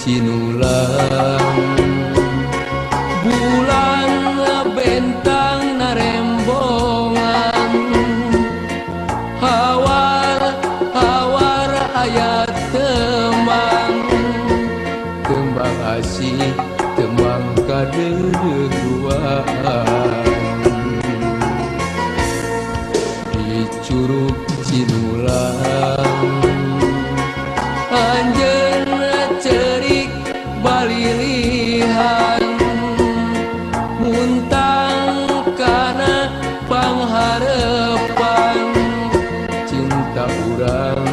Cinulang. Bulan bentang narembongan hawar hawar ayat temang tembang asih tembang kadeguaan harepan cinta urang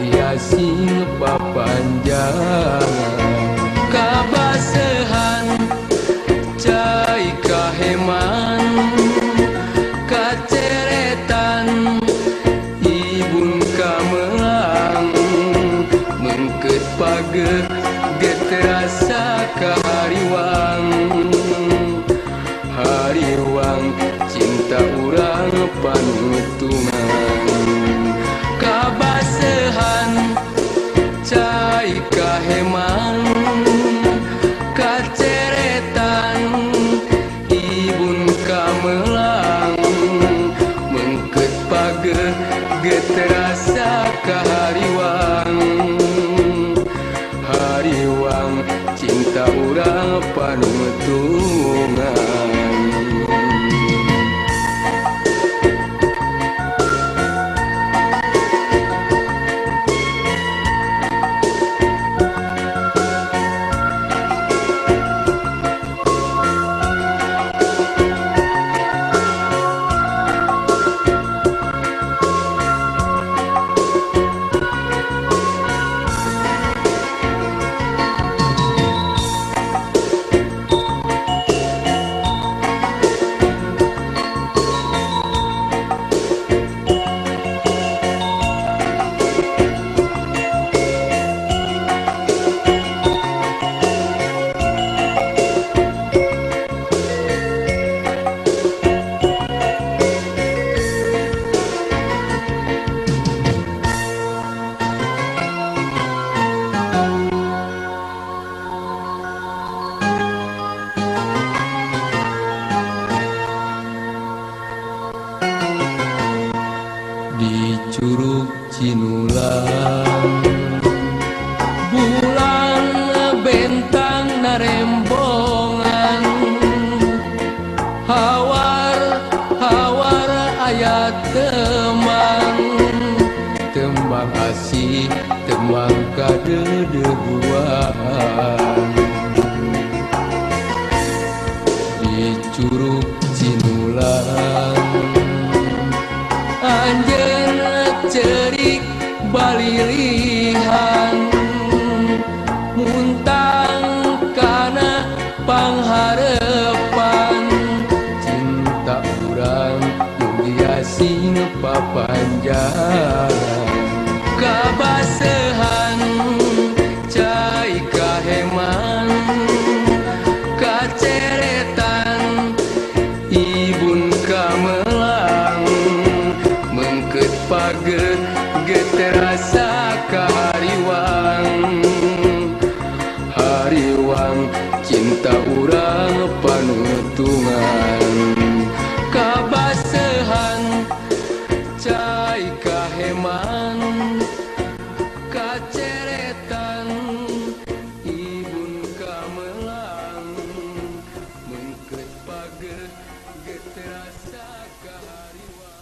diasi papanjang kabasehan cai kaheman kaceretan ibun kamelang mengket pager Banuntungan Kabasehan Cai kaheman Kaceretan Ibun kamelang Mengket page Geterasa kahariwang Hariwang Cinta urang panu Curug Cinulang. Bulan bentang narembongan hawar hawar ayat teman tembang asih tembang kadedeguan di Curug Cinulang. Anjeunna cerik balilihan muntang kana pangharepan cinta urang nu diasih panjang kabas Ge geterasa kehariwang Hariwang cinta urang panutungan Kabasehan cai kaheman. Kaceretan ibun kamelang. Mengket pager geterasa kehariwang